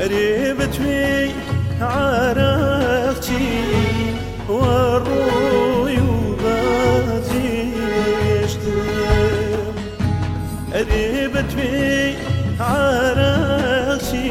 قريبتوي عرفتي والروي وباتيشت قريبتوي عرفتي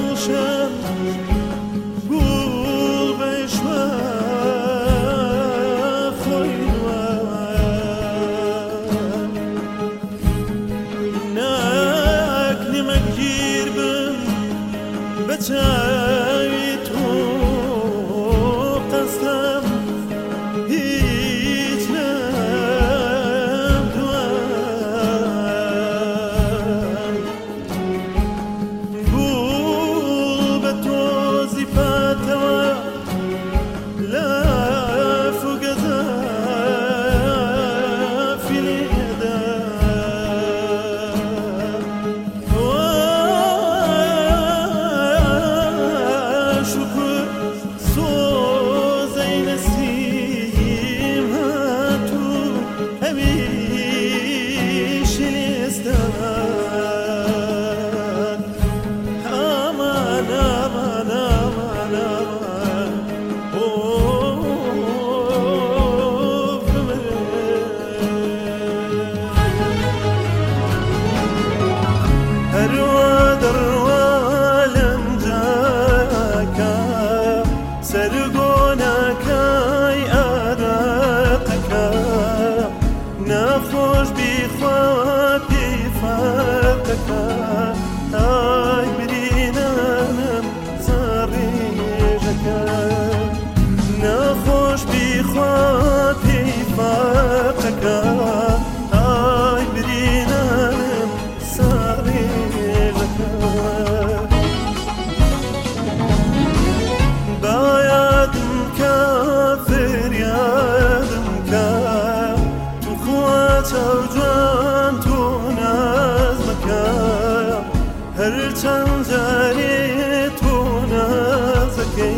düşen gul beşme koyma ne aklime girbim beter. خواتي فاقك. هاي برينا ساري لك بايد مكافر يا دمكا تخوات وجان توناز مكا هل تنزاري تونازكي